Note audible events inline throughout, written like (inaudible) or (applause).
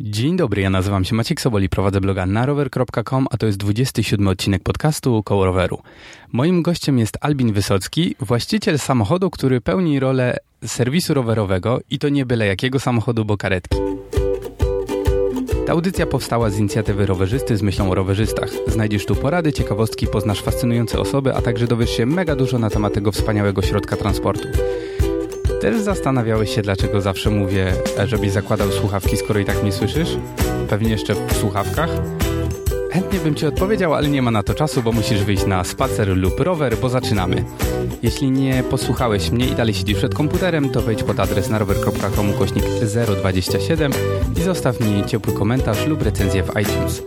Dzień dobry, ja nazywam się Maciek Soboli, prowadzę bloga narower.com, a to jest 27 odcinek podcastu Koło Roweru. Moim gościem jest Albin Wysocki, właściciel samochodu, który pełni rolę serwisu rowerowego i to nie byle jakiego samochodu, bo karetki. Ta audycja powstała z inicjatywy rowerzysty z myślą o rowerzystach. Znajdziesz tu porady, ciekawostki, poznasz fascynujące osoby, a także dowiesz się mega dużo na temat tego wspaniałego środka transportu. Też zastanawiałeś się, dlaczego zawsze mówię, żebyś zakładał słuchawki, skoro i tak mnie słyszysz? Pewnie jeszcze w słuchawkach? Chętnie bym ci odpowiedział, ale nie ma na to czasu, bo musisz wyjść na spacer lub rower, bo zaczynamy. Jeśli nie posłuchałeś mnie i dalej siedzisz przed komputerem, to wejdź pod adres na rower.com kośnik 027 i zostaw mi ciepły komentarz lub recenzję w iTunes.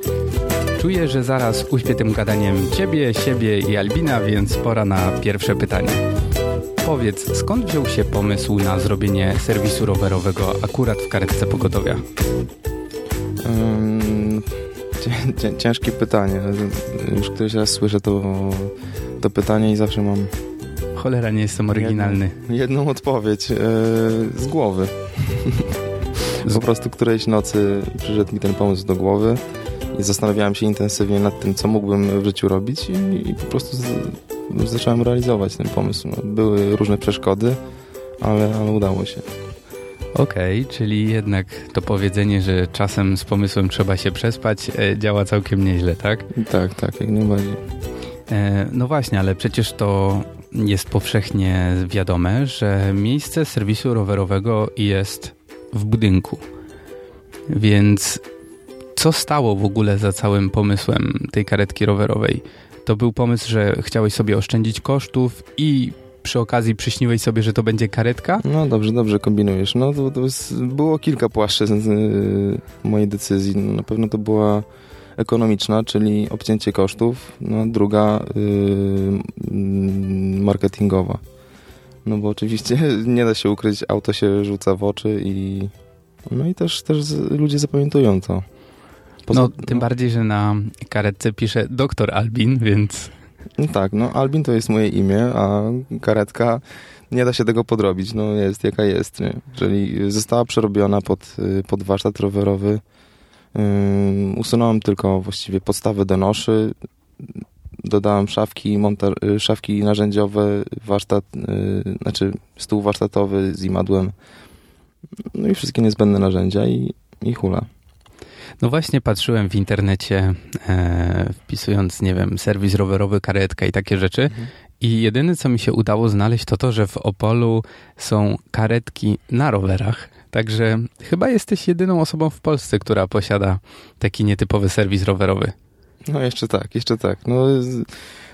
Czuję, że zaraz uśpię tym gadaniem ciebie, siebie i Albina, więc pora na pierwsze pytanie. Powiedz, skąd wziął się pomysł na zrobienie serwisu rowerowego akurat w karetce pogotowia? Um, ciężkie pytanie. Już któryś raz słyszę to, to pytanie i zawsze mam... Cholera, nie jestem oryginalny. Jedną, jedną odpowiedź. Yy, z głowy. po prostu którejś nocy przyszedł mi ten pomysł do głowy i zastanawiałem się intensywnie nad tym, co mógłbym w życiu robić i, i po prostu z, zacząłem realizować ten pomysł. No, były różne przeszkody, ale, ale udało się. Okej, okay, czyli jednak to powiedzenie, że czasem z pomysłem trzeba się przespać, e, działa całkiem nieźle, tak? Tak, tak, jak najbardziej. E, no właśnie, ale przecież to jest powszechnie wiadome, że miejsce serwisu rowerowego jest w budynku. Więc co stało w ogóle za całym pomysłem tej karetki rowerowej? To był pomysł, że chciałeś sobie oszczędzić kosztów i przy okazji przyśniłeś sobie, że to będzie karetka? No dobrze, dobrze kombinujesz. No to, to jest, było kilka płaszczyzn yy, mojej decyzji. No, na pewno to była ekonomiczna, czyli obcięcie kosztów, no druga yy, marketingowa. No bo oczywiście (laughs) nie da się ukryć, auto się rzuca w oczy i no i też, też ludzie zapamiętują to. Poza... No, tym bardziej, że na karetce pisze doktor Albin, więc... No tak, no Albin to jest moje imię, a karetka nie da się tego podrobić, no jest jaka jest, nie? Jeżeli została przerobiona pod, y, pod warsztat rowerowy, yy, usunąłem tylko właściwie podstawę do noszy, dodałem szafki, monta- y, szafki narzędziowe, warsztat, yy, znaczy stół warsztatowy z imadłem, no i wszystkie niezbędne narzędzia i, i hula. No właśnie patrzyłem w internecie, e, wpisując, nie wiem, serwis rowerowy, karetka i takie rzeczy. Mhm. I jedyne, co mi się udało znaleźć, to to, że w Opolu są karetki na rowerach. Także chyba jesteś jedyną osobą w Polsce, która posiada taki nietypowy serwis rowerowy. No jeszcze tak, jeszcze tak. No,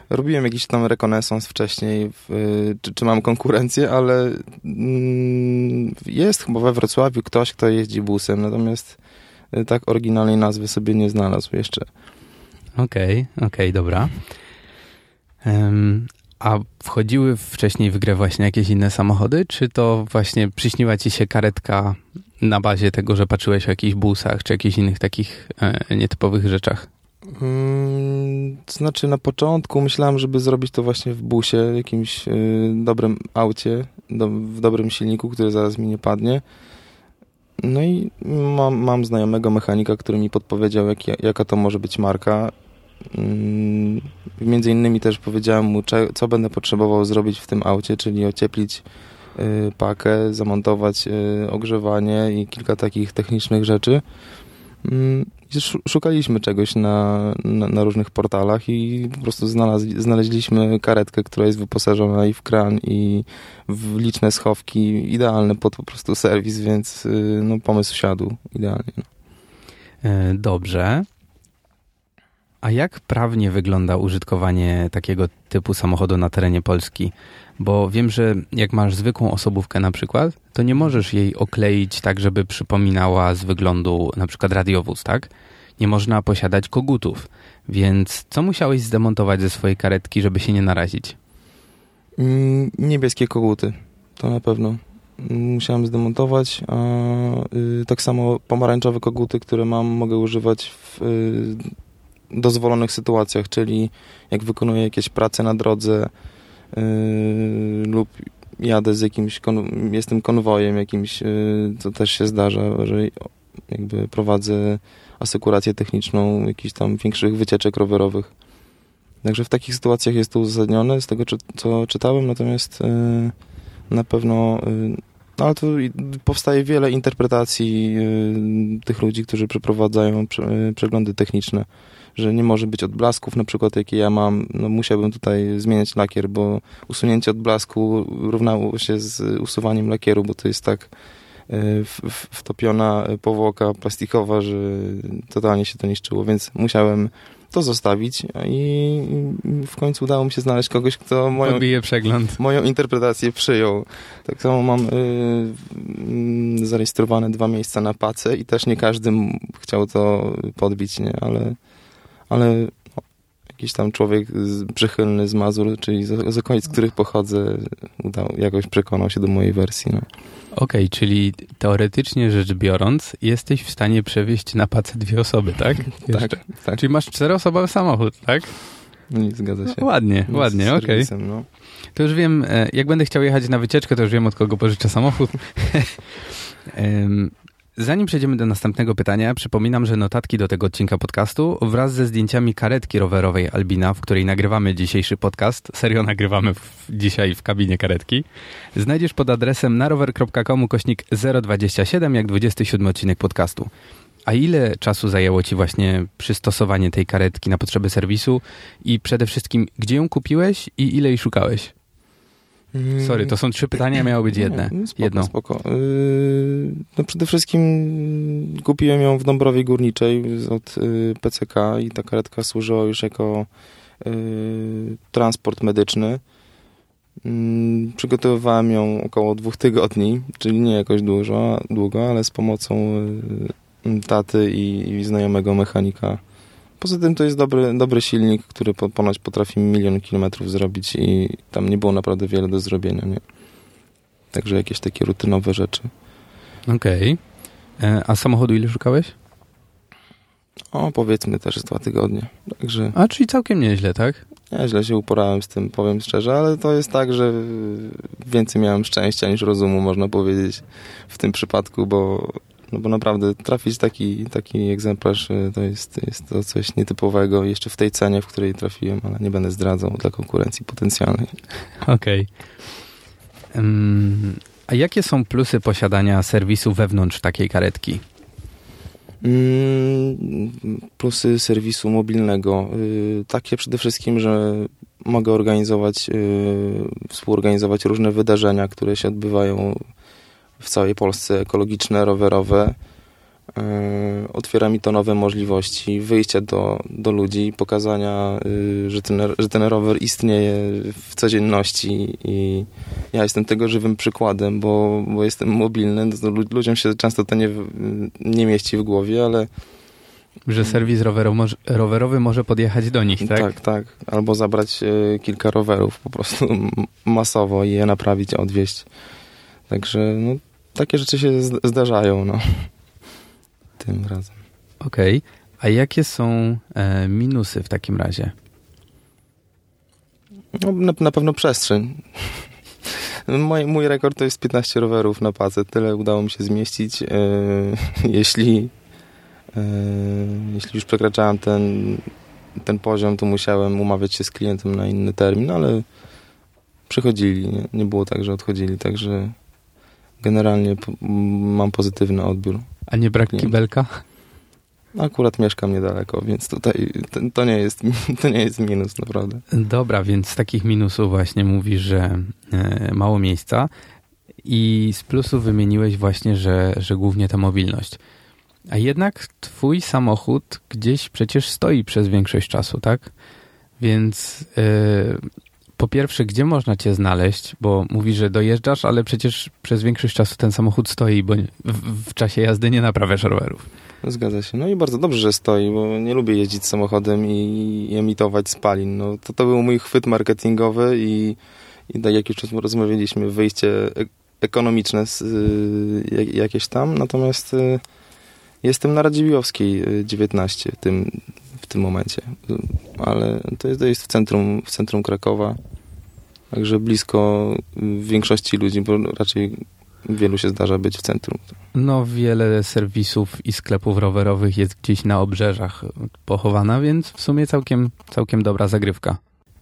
robiłem jakiś tam rekonesans wcześniej, w, czy, czy, mam konkurencję, ale mm, jest chyba we Wrocławiu ktoś, kto jeździ busem, natomiast Y, tak oryginalnej nazwy sobie nie znalazł jeszcze. Okej, okay, okej, okay, dobra. Um, a wchodziły wcześniej w grę właśnie jakieś inne samochody, czy to właśnie przyśniła ci się karetka na bazie tego, że patrzyłeś o jakichś busach, czy jakichś innych takich e, nietypowych rzeczach? Hmm, to znaczy na początku myślałem, żeby zrobić to właśnie w busie, jakimś y, dobrym aucie, do, w dobrym silniku, który zaraz mi nie padnie. No i mam, mam znajomego mechanika, który mi podpowiedział, jak, jaka to może być marka. Mm, między innymi też powiedziałem mu, co będę potrzebował zrobić w tym aucie, czyli ocieplić y, pakę, zamontować y, ogrzewanie i kilka takich technicznych rzeczy. Szukaliśmy czegoś na, na, na, różnych portalach i po prostu znaleźliśmy karetkę, która jest wyposażona i w kran, i w liczne schowki, idealne pod po prostu serwis, więc y, no, pomysł siadł idealnie. No. E, dobrze. A jak prawnie wygląda użytkowanie takiego typu samochodu na terenie Polski? Bo wiem, że jak masz zwykłą osobówkę na przykład, to nie możesz jej okleić tak, żeby przypominała z wyglądu na przykład radiowóz, tak? Nie można posiadać kogutów. Więc co musiałeś zdemontować ze swojej karetki, żeby się nie narazić? Mm, niebieskie koguty, to na pewno. Musiałem zdemontować, a y, tak samo pomarańczowe koguty, które mam, mogę używać w y, dozwolonych sytuacjach, czyli jak wykonuję jakieś prace na drodze, Yy, lub jadę z jakimś, kon, jestem konwojem jakimś, yy, co też się zdarza, że jakby prowadzę asekurację techniczną jakichś tam większych wycieczek rowerowych. Także w takich sytuacjach jest to uzasadnione z tego, co czytałem, natomiast na pewno no ale tu powstaje wiele interpretacji tych ludzi, którzy przeprowadzają przeglądy techniczne że nie może być odblasków, na przykład jakie ja mam, no musiałbym tutaj zmieniać lakier, bo usunięcie odblasku równało się z usuwaniem lakieru, bo to jest tak e, wtopiona powłoka plastikowa, że totalnie się to niszczyło, więc musiałem to zostawić i w końcu udało mi się znaleźć kogoś, kto moją, moją interpretację przyjął. Tak samo mam y, zarejestrowane dwa miejsca na pace i też nie każdy chciał to podbić, nie? ale ale no, jakiś tam człowiek przychylny z Mazur, czyli z, z okolic, z których pochodzę, udał, jakoś przekonał się do mojej wersji. No. Okej, okay, czyli teoretycznie rzecz biorąc, jesteś w stanie przewieźć na pacę dwie osoby, tak? (laughs) tak, tak. Czyli masz czteroosobowy samochód, tak? No, nie zgadza się. No, ładnie, Nic ładnie, okej. Okay. No. To już wiem, e, jak będę chciał jechać na wycieczkę, to już wiem, od kogo pożyczę samochód. (laughs) Zanim przejdziemy do następnego pytania, przypominam, że notatki do tego odcinka podcastu wraz ze zdjęciami karetki rowerowej Albina, w której nagrywamy dzisiejszy podcast, serio nagrywamy w, dzisiaj w kabinie karetki, znajdziesz pod adresem narower.com kośnik 027 jak 27 odcinek podcastu. A ile czasu zajęło Ci właśnie przystosowanie tej karetki na potrzeby serwisu i przede wszystkim, gdzie ją kupiłeś i ile jej szukałeś? Sorry, to są trzy pytania, miało być jedne. No, spoko, Jedno. Spoko. Yy, no przede wszystkim kupiłem ją w Dąbrowie Górniczej od yy, PCK i ta karetka służyła już jako yy, transport medyczny. Mm, przygotowywałem ją około dwóch tygodni, czyli nie jakoś dużo, długo, ale z pomocą taty i, i znajomego mechanika Poza tym to jest dobry, dobry silnik, który ponoć potrafi milion kilometrów zrobić i tam nie było naprawdę wiele do zrobienia, nie? Także jakieś takie rutynowe rzeczy. Okej. Okay. E, a samochodu ile szukałeś? O, powiedzmy też dwa tygodnie. Także... A, czyli całkiem nieźle, tak? Nieźle się uporałem z tym, powiem szczerze, ale to jest tak, że więcej miałem szczęścia niż rozumu, można powiedzieć w tym przypadku, bo no bo naprawdę trafić taki, taki egzemplarz y, to jest, jest to coś nietypowego jeszcze w tej cenie, w której trafiłem, ale nie będę zdradzał dla konkurencji potencjalnej. Okej. Okay. Um, a jakie są plusy posiadania serwisu wewnątrz takiej karetki? Mm, plusy serwisu mobilnego. Y, takie przede wszystkim, że mogę organizować, y, współorganizować różne wydarzenia, które się odbywają w całej Polsce ekologiczne, rowerowe. E, otwiera mi to nowe możliwości wyjścia do, do ludzi, pokazania, y, że ten, że ten rower istnieje w codzienności i ja jestem tego żywym przykładem, bo, bo jestem mobilny. No, ludziom się często to nie, nie mieści w głowie, ale że serwis rowerowy, może podjechać do nich, tak? Tak, tak. Albo zabrać y, kilka rowerów po prostu (laughs) masowo i je naprawić, odwieźć. Także no, takie rzeczy się zdarzają, no. (laughs) Tym razem. Okej. Okay. A jakie są e, minusy w takim razie? No, na, na pewno przestrzeń. (laughs) Mój, mój rekord to jest 15 rowerów na pacę. Tyle udało mi się zmieścić. E, (laughs) jeśli, e, jeśli już przekraczałem ten, ten poziom, to musiałem umawiać się z klientem na inny termin, ale przychodzili. Nie, nie było tak, że odchodzili, także generalnie mam pozytywny odbiór. A nie brak kibelka? Akurat mieszkam niedaleko, więc tutaj to nie jest, (laughs) to nie jest minus, naprawdę. Dobra, więc z takich minusów właśnie mówisz, że e, mało miejsca i z plusów wymieniłeś właśnie, że, że głównie ta mobilność. A jednak twój samochód gdzieś przecież stoi przez większość czasu, tak? Więc yy, po pierwsze, gdzie można cię znaleźć? Bo mówisz, że dojeżdżasz, ale przecież przez większość czasu ten samochód stoi, bo w, w czasie jazdy nie naprawiasz rowerów. Zgadza się. No i bardzo dobrze, że stoi, bo nie lubię jeździć samochodem i, emitować spalin. No, to, to był mój chwyt marketingowy i, i tak jak już rozmawialiśmy, wyjście ekonomiczne z, y, jakieś tam. Natomiast y, jestem na Radziwiłowskiej 19 y, tym, w tym momencie. Ale to jest, jest w, centrum, w centrum Krakowa. Także blisko większości ludzi, bo raczej wielu się zdarza być w centrum. No, wiele serwisów i sklepów rowerowych jest gdzieś na obrzeżach pochowana, więc w sumie całkiem, całkiem dobra zagrywka.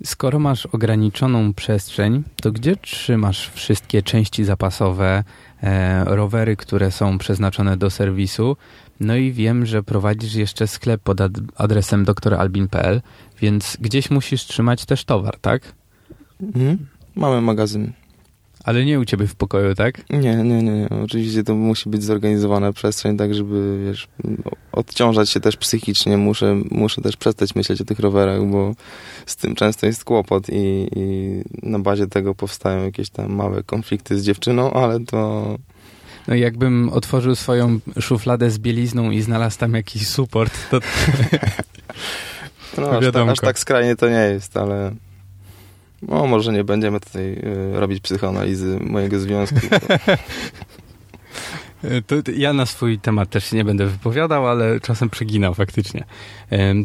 Skoro masz ograniczoną przestrzeń, to gdzie trzymasz wszystkie części zapasowe, e, rowery, które są przeznaczone do serwisu? No i wiem, że prowadzisz jeszcze sklep pod ad adresem doktoralbin.pl, więc gdzieś musisz trzymać też towar, tak? Mhm. Mamy magazyn. Ale nie u ciebie w pokoju, tak? Nie, nie, nie, nie. Oczywiście to musi być zorganizowana przestrzeń, tak żeby, wiesz, odciążać się też psychicznie. Muszę, muszę też przestać myśleć o tych rowerach, bo z tym często jest kłopot i, i na bazie tego powstają jakieś tam małe konflikty z dziewczyną, ale to... No jakbym otworzył swoją szufladę z bielizną i znalazł tam jakiś suport, to... (laughs) no, aż, ta, aż tak skrajnie to nie jest, ale... No, może nie będziemy tutaj y, robić psychoanalizy mojego związku. (laughs) To ja na swój temat też się nie będę wypowiadał, ale czasem przeginał faktycznie.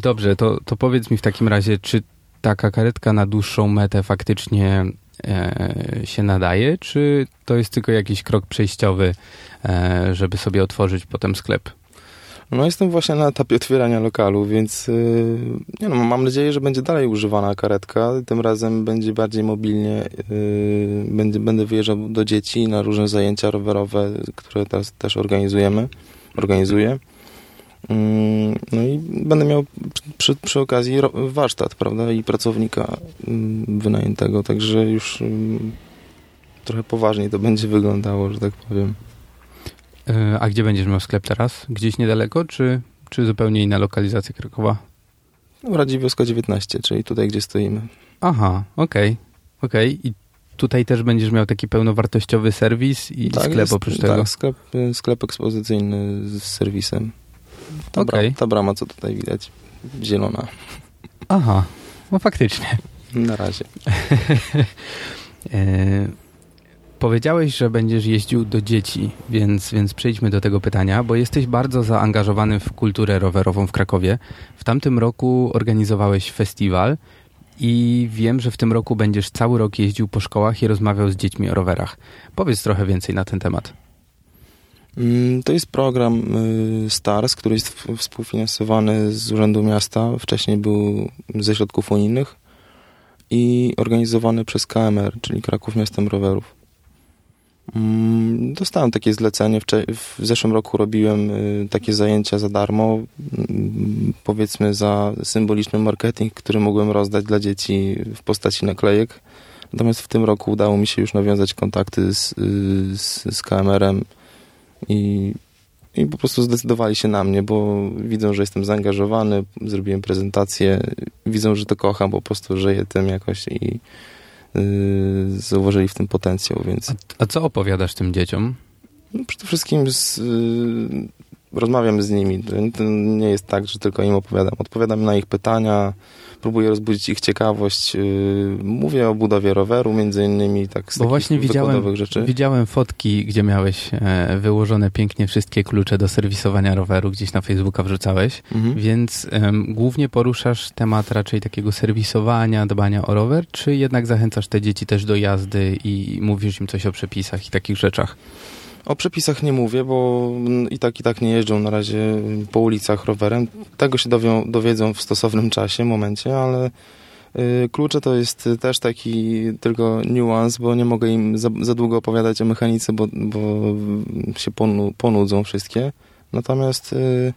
Dobrze, to, to powiedz mi w takim razie, czy taka karetka na dłuższą metę faktycznie e, się nadaje, czy to jest tylko jakiś krok przejściowy, e, żeby sobie otworzyć potem sklep? No jestem właśnie na etapie otwierania lokalu, więc yy, nie no, mam nadzieję, że będzie dalej używana karetka. Tym razem będzie bardziej mobilnie. Yy, będę, będę wyjeżdżał do dzieci na różne zajęcia rowerowe, które teraz też organizujemy. Organizuję. Yy, no i będę miał przy, przy okazji warsztat, prawda, i pracownika yy, wynajętego, także już yy, trochę poważniej to będzie wyglądało, że tak powiem. E, a gdzie będziesz miał sklep teraz? Gdzieś niedaleko, czy, czy zupełnie inna lokalizacja Krakowa? No, Radziwiłowska 19, czyli tutaj, gdzie stoimy. Aha, okej. Okay. Okej. Okay. I tutaj też będziesz miał taki pełnowartościowy serwis i tak, sklep jest, oprócz tego? Tak, sklep, sklep ekspozycyjny z serwisem. Ta, okay. brama, ta brama, co tutaj widać, zielona. Aha, no faktycznie. Na razie. (laughs) e Powiedziałeś, że będziesz jeździł do dzieci, więc, więc przejdźmy do tego pytania, bo jesteś bardzo zaangażowany w kulturę rowerową w Krakowie. W tamtym roku organizowałeś festiwal i wiem, że w tym roku będziesz cały rok jeździł po szkołach i rozmawiał z dziećmi o rowerach. Powiedz trochę więcej na ten temat. Mm, to jest program y, STARS, który jest współfinansowany z Urzędu Miasta. Wcześniej był ze środków unijnych i organizowany przez KMR, czyli Kraków Miastem Rowerów. Mm, dostałem takie zlecenie. W zeszłym roku robiłem y, takie zajęcia za darmo, mm, powiedzmy za symboliczny marketing, który mogłem rozdać dla dzieci w postaci naklejek. Natomiast w tym roku udało mi się już nawiązać kontakty z, y, z, z KMR-em i, i po prostu zdecydowali się na mnie, bo widzą, że jestem zaangażowany, zrobiłem prezentację, widzą, że to kocham, po prostu żyję tym jakoś i Y, zauważyli w tym potencjał, więc... A, a co opowiadasz tym dzieciom? No, przede wszystkim z, y, rozmawiam z nimi. To nie jest tak, że tylko im opowiadam. Odpowiadam na ich pytania, próbuję rozbudzić ich ciekawość. Y, mówię o budowie roweru między innymi, tak z Bo właśnie widziałem, rzeczy. widziałem fotki, gdzie miałeś e, wyłożone pięknie wszystkie klucze do serwisowania roweru, gdzieś na Facebooka wrzucałeś, mhm. więc um, głównie poruszasz temat raczej takiego serwisowania, dbania o rower, czy jednak zachęcasz te dzieci też do jazdy i mówisz im coś o przepisach i takich rzeczach? O przepisach nie mówię, bo i tak i tak nie jeżdżą na razie po ulicach rowerem. Tego się dowią, dowiedzą w stosownym czasie, momencie, ale y, klucze to jest też taki tylko niuans, bo nie mogę im za, za długo opowiadać o mechanice, bo, bo się ponu, ponudzą wszystkie. Natomiast y,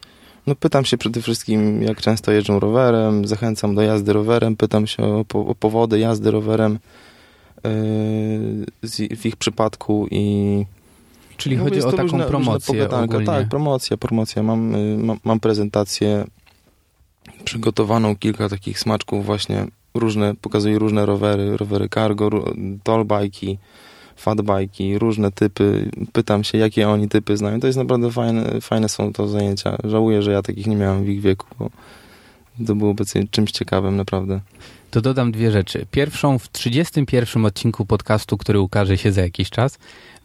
no, pytam się przede wszystkim, jak często jeżdżą rowerem, zachęcam do jazdy rowerem, pytam się o, o powody jazdy rowerem y, w ich przypadku i Czyli no, chodzi o taką różne, promocję różne Tak, promocja, promocja. Mam, y, mam, mam prezentację przygotowaną, kilka takich smaczków właśnie, różne, pokazuję różne rowery, rowery cargo, tollbike'i, fatbike'i, różne typy. Pytam się, jakie oni typy znają. To jest naprawdę fajne, fajne są to zajęcia. Żałuję, że ja takich nie miałem w ich wieku, bo to byłoby czymś ciekawym naprawdę. To dodam dwie rzeczy. Pierwszą, w 31 odcinku podcastu, który ukaże się za jakiś czas,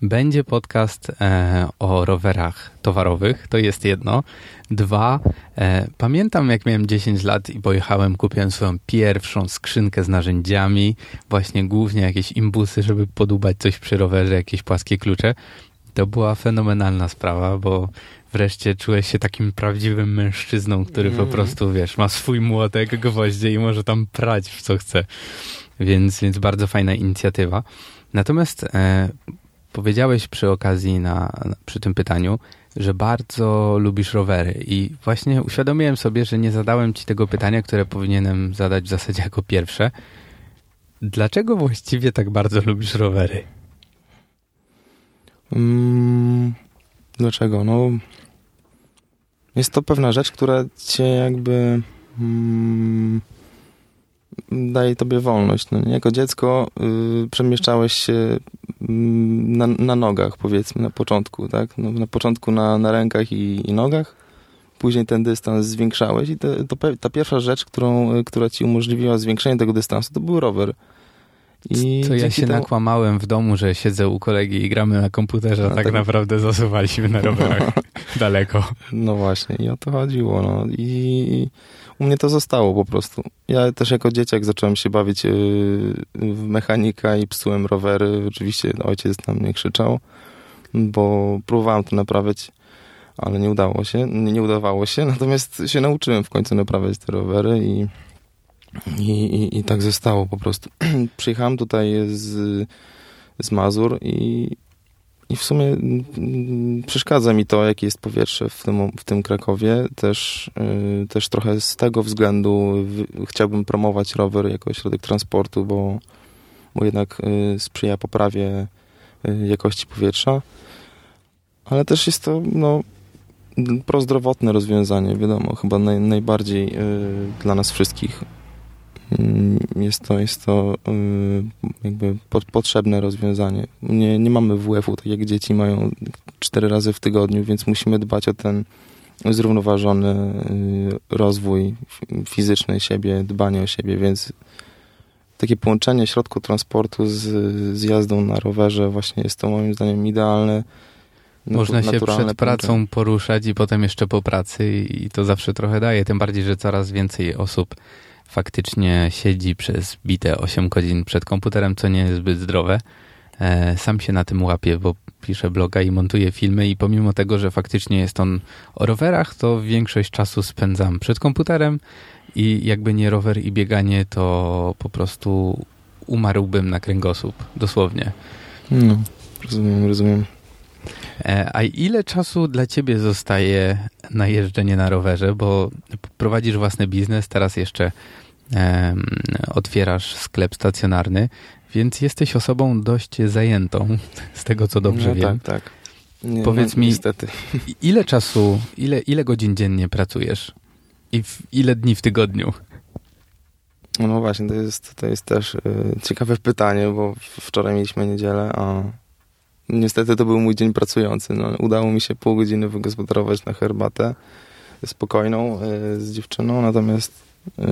będzie podcast e, o rowerach towarowych, to jest jedno. Dwa, e, pamiętam jak miałem 10 lat i pojechałem, kupiłem swoją pierwszą skrzynkę z narzędziami, właśnie głównie jakieś imbusy, żeby podubać coś przy rowerze, jakieś płaskie klucze. To była fenomenalna sprawa, bo wreszcie czułeś się takim prawdziwym mężczyzną, który mm. po prostu, wiesz, ma swój młotek, gwoździe i może tam prać w co chce. Więc, więc bardzo fajna inicjatywa. Natomiast e, powiedziałeś przy okazji, na, przy tym pytaniu, że bardzo lubisz rowery i właśnie uświadomiłem sobie, że nie zadałem ci tego pytania, które powinienem zadać w zasadzie jako pierwsze. Dlaczego właściwie tak bardzo lubisz rowery? Mm, dlaczego? No, jest to pewna rzecz, która cię jakby mm, daje tobie wolność. No, jako dziecko y, przemieszczałeś się y, na, na, nogach, powiedzmy, na początku, tak? No, na początku na, na rękach i, i, nogach, później ten dystans zwiększałeś i te, to, ta pierwsza rzecz, którą, która ci umożliwiła zwiększenie tego dystansu, to był rower. I Co ja się temu... nakłamałem w domu, że siedzę u kolegi i gramy na komputerze, a tak, tak, naprawdę zasuwaliśmy na rowerach (laughs) daleko. No właśnie, i o to chodziło. No. I u mnie to zostało po prostu. Ja też jako dzieciak zacząłem się bawić yy, w mechanika i psułem rowery. Oczywiście ojciec na mnie krzyczał, bo próbowałem to naprawiać, ale nie udało się, nie udawało się. Natomiast się nauczyłem w końcu naprawiać te rowery i i, i, i tak zostało po prostu. (clears throat) Przyjechałem tutaj z, z Mazur i, i w sumie mm, przeszkadza mi to, jakie jest powietrze w tym, w tym Krakowie. Też, yy, też trochę z tego względu chciałbym promować rower jako środek transportu, bo, bo jednak yy, sprzyja poprawie yy, jakości powietrza. Ale też jest to no, prozdrowotne rozwiązanie, wiadomo, chyba naj, najbardziej y, dla nas wszystkich Mm, jest to, jest to y, jakby potrzebne rozwiązanie. Nie, nie mamy WF-u, tak jak dzieci mają cztery razy w tygodniu, więc musimy dbać o ten zrównoważony y, rozwój fizyczny siebie, dbanie o siebie, więc takie połączenie środku transportu z, z jazdą na rowerze właśnie jest to moim zdaniem idealne. Można się przed pracą poruszać i potem jeszcze po pracy i to zawsze trochę daje, tym bardziej, że coraz więcej osób faktycznie siedzi przez bite 8 godzin przed komputerem, co nie jest zbyt zdrowe. E, sam się na tym łapie, bo pisze bloga i montuje filmy i pomimo tego, że faktycznie jest on o rowerach, to większość czasu spędzam przed komputerem i jakby nie rower i bieganie, to po prostu umarłbym na kręgosłup, dosłownie. No, rozumiem, rozumiem. E, a ile czasu dla ciebie zostaje na jeżdżenie na rowerze, bo prowadzisz własny biznes, teraz jeszcze um, otwierasz sklep stacjonarny, więc jesteś osobą dość zajętą, z tego co dobrze no, wiem. Tak, tak. Nie, Powiedz no, mi, niestety. ile czasu, ile, ile godzin dziennie pracujesz? I w, ile dni w tygodniu? No właśnie, to jest, to jest też y, ciekawe pytanie, bo wczoraj mieliśmy niedzielę, a Niestety to był mój dzień pracujący. No, udało mi się pół godziny wygospodarować na herbatę spokojną y, z dziewczyną, natomiast y,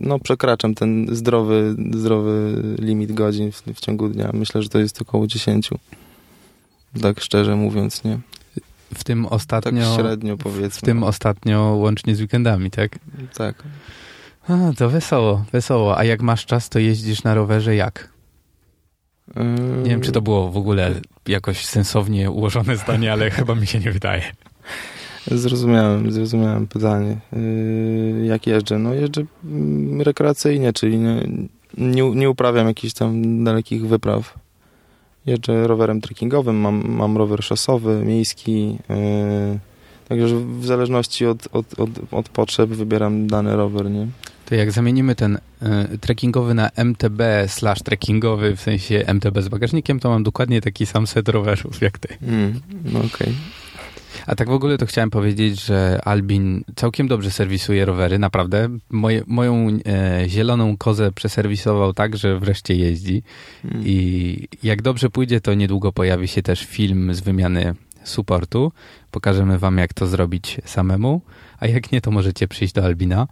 no, przekraczam ten zdrowy, zdrowy limit godzin w, w, ciągu dnia. Myślę, że to jest około 10. Tak szczerze mówiąc, nie? W tym ostatnio. Tak średnio powiedzmy. W tym ostatnio łącznie z weekendami, tak? Tak. A, to wesoło, wesoło. A jak masz czas, to jeździsz na rowerze jak? Nie wiem, czy to było w ogóle jakoś sensownie ułożone zdanie, ale chyba mi się nie wydaje. Zrozumiałem, zrozumiałem pytanie. Yy, jak jeżdżę? No jeżdżę mm, rekreacyjnie, czyli nie, nie, nie uprawiam jakichś tam dalekich wypraw. Jeżdżę rowerem trekkingowym, mam, mam rower szosowy, miejski. Yy, także w zależności od, od, od, od potrzeb wybieram dany rower, nie? To jak zamienimy ten y, trekkingowy na MTB slash trekkingowy, w sensie MTB z bagażnikiem, to mam dokładnie taki sam set rowerów jak ty. Mm, no okej. Okay. A tak w ogóle to chciałem powiedzieć, że Albin całkiem dobrze serwisuje rowery, naprawdę. Moje, moją e, zieloną kozę przeserwisował tak, że wreszcie jeździ. Mm. I jak dobrze pójdzie, to niedługo pojawi się też film z wymiany supportu. Pokażemy wam, jak to zrobić samemu. A jak nie, to możecie przyjść do Albina.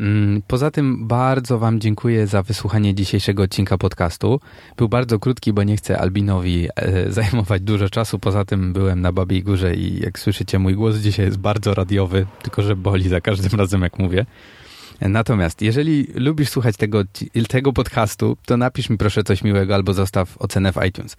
Mm, poza tym bardzo Wam dziękuję za wysłuchanie dzisiejszego odcinka podcastu. Był bardzo krótki, bo nie chcę Albinowi e, (laughs) zajmować dużo czasu. Poza tym byłem na Babiej Górze i jak słyszycie, mój głos dzisiaj jest bardzo radiowy, tylko że boli za każdym (laughs) razem, jak mówię. Natomiast jeżeli lubisz słuchać tego, tego podcastu, to napisz mi proszę coś miłego albo zostaw ocenę w iTunes.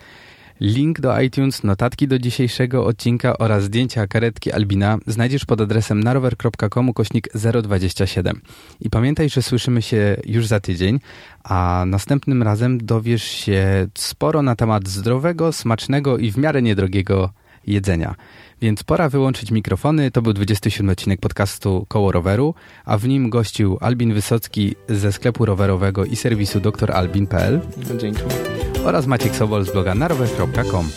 Link do iTunes, notatki do dzisiejszego odcinka oraz zdjęcia karetki Albina znajdziesz pod adresem narower.com kośnik 027. I pamiętaj, że słyszymy się już za tydzień, a następnym razem dowiesz się sporo na temat zdrowego, smacznego i w miarę niedrogiego jedzenia. Więc pora wyłączyć mikrofony. To był 27 odcinek podcastu Koło Roweru, a w nim gościł Albin Wysocki ze sklepu rowerowego i serwisu dralbin.pl Dzięki. Oraz Maciek Sobol z bloga narower.com.